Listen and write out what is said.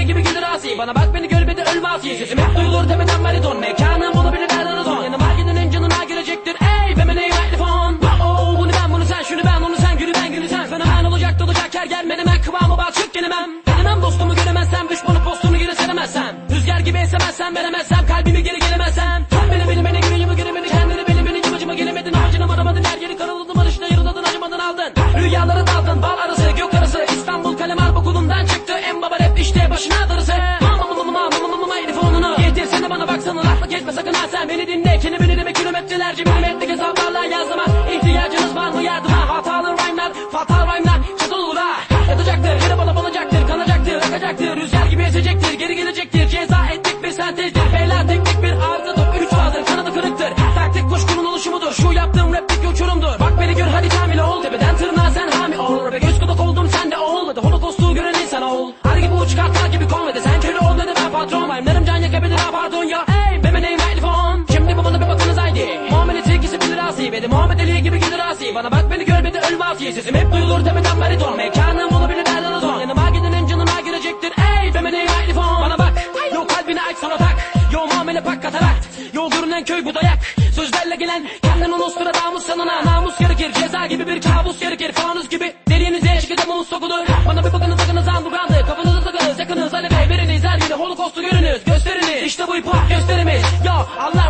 Deli gibi gelir asi. Bana bak beni gör beni ölmez Sesim hep duyulur demeden bariton Mekanım bulabilir her araton Yanıma Principalmente asi Beni Muhammed Ali gibi gelir asi Bana bak beni gör beni ölme asi Sesim hep duyulur tepeden bariton Mekanım olabilir nereden azon Yanıma gidenin canıma girecektir. Ey femeni telefon Bana bak yo kalbini aç sonra tak. Yo muamele pak katarak. Yo görünen köy bu dayak. Sözlerle gelen kendin ulustura damus sanına. Namus gerekir ceza gibi bir kabus gerekir. Fanus gibi deliğinize eşkide muz sokulur. Bana bir bakınız bakınız andugandı. Kafanızı takınız yakınız. Ali Bey biriniz her yeri holokostu görünüz Gösteriniz. İşte bu ipa gösterimiz. Yo Allah